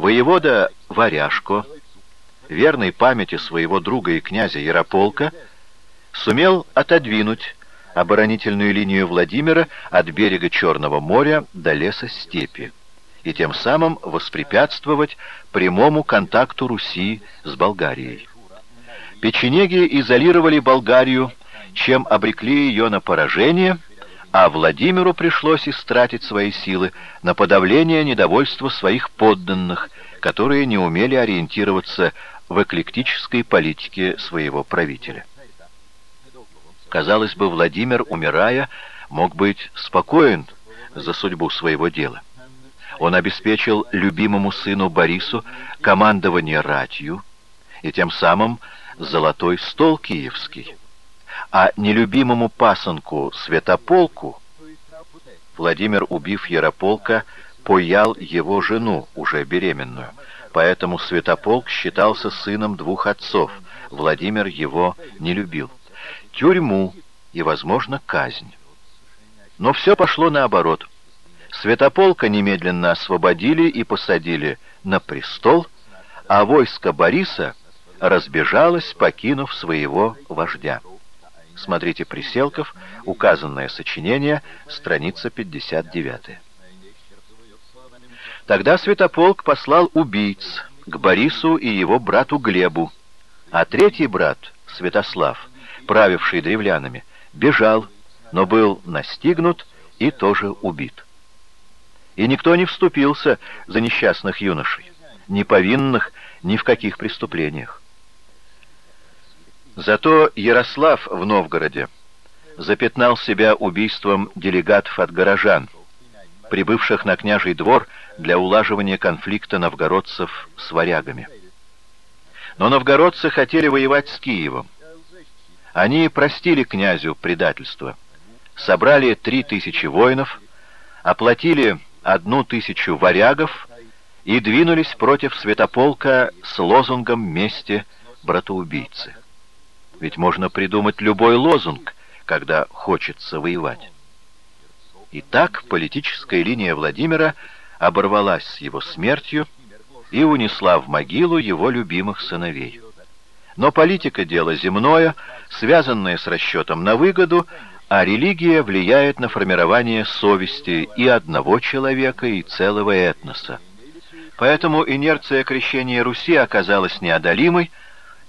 Воевода Варяшко, верной памяти своего друга и князя Ярополка, сумел отодвинуть оборонительную линию Владимира от берега Черного моря до леса степи и тем самым воспрепятствовать прямому контакту Руси с Болгарией. Печенеги изолировали Болгарию, чем обрекли ее на поражение, а Владимиру пришлось истратить свои силы на подавление недовольства своих подданных, которые не умели ориентироваться в эклектической политике своего правителя. Казалось бы, Владимир, умирая, мог быть спокоен за судьбу своего дела. Он обеспечил любимому сыну Борису командование ратью и тем самым золотой стол киевский. А нелюбимому пасынку Святополку Владимир, убив Ярополка, поял его жену, уже беременную. Поэтому Святополк считался сыном двух отцов. Владимир его не любил. Тюрьму и, возможно, казнь. Но все пошло наоборот. Святополка немедленно освободили и посадили на престол, а войско Бориса разбежалось, покинув своего вождя. Смотрите Приселков, указанное сочинение, страница 59. Тогда Святополк послал убийц к Борису и его брату Глебу, а третий брат, Святослав, правивший древлянами, бежал, но был настигнут и тоже убит и никто не вступился за несчастных юношей, не повинных ни в каких преступлениях. Зато Ярослав в Новгороде запятнал себя убийством делегатов от горожан, прибывших на княжий двор для улаживания конфликта новгородцев с варягами. Но новгородцы хотели воевать с Киевом. Они простили князю предательство, собрали три тысячи воинов, оплатили одну тысячу варягов и двинулись против Святополка с лозунгом мести братоубийцы. Ведь можно придумать любой лозунг, когда хочется воевать. И так политическая линия Владимира оборвалась с его смертью и унесла в могилу его любимых сыновей. Но политика — дело земное, связанное с расчетом на выгоду, а религия влияет на формирование совести и одного человека, и целого этноса. Поэтому инерция крещения Руси оказалась неодолимой,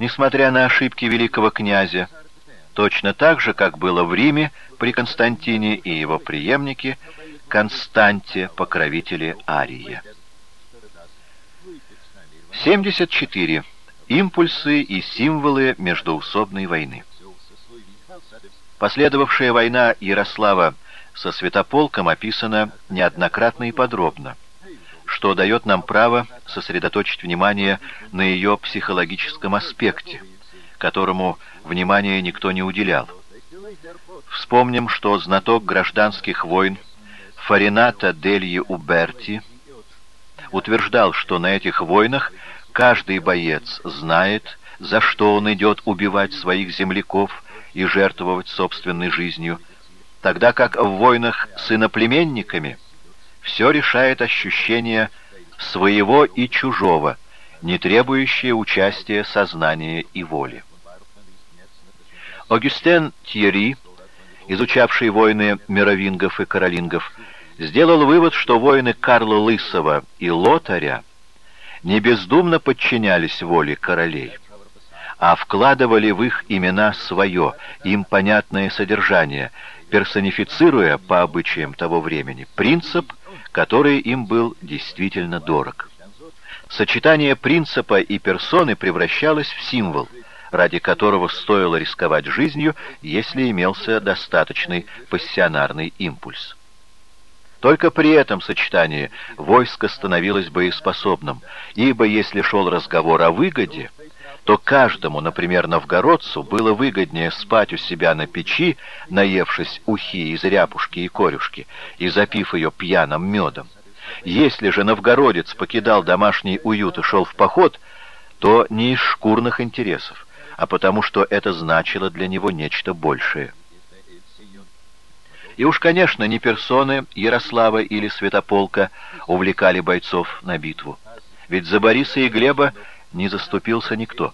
несмотря на ошибки великого князя, точно так же, как было в Риме при Константине и его преемнике Константе, покровителе Ария. 74. Импульсы и символы междоусобной войны. Последовавшая война Ярослава со Святополком описана неоднократно и подробно, что дает нам право сосредоточить внимание на ее психологическом аспекте, которому внимания никто не уделял. Вспомним, что знаток гражданских войн Фарината Дельи Уберти утверждал, что на этих войнах каждый боец знает, за что он идет убивать своих земляков, и жертвовать собственной жизнью, тогда как в войнах с иноплеменниками все решает ощущение своего и чужого, не требующее участия сознания и воли. Огюстен Тьерри, изучавший войны мировингов и каролингов, сделал вывод, что воины Карла Лысого и Лотаря не бездумно подчинялись воле королей а вкладывали в их имена свое, им понятное содержание, персонифицируя по обычаям того времени принцип, который им был действительно дорог. Сочетание принципа и персоны превращалось в символ, ради которого стоило рисковать жизнью, если имелся достаточный пассионарный импульс. Только при этом сочетании войско становилось боеспособным, ибо если шел разговор о выгоде, то каждому, например, новгородцу, было выгоднее спать у себя на печи, наевшись ухи из ряпушки и корюшки, и запив ее пьяным медом. Если же новгородец покидал домашний уют и шел в поход, то не из шкурных интересов, а потому что это значило для него нечто большее. И уж, конечно, не персоны Ярослава или Святополка увлекали бойцов на битву. Ведь за Бориса и Глеба не заступился никто.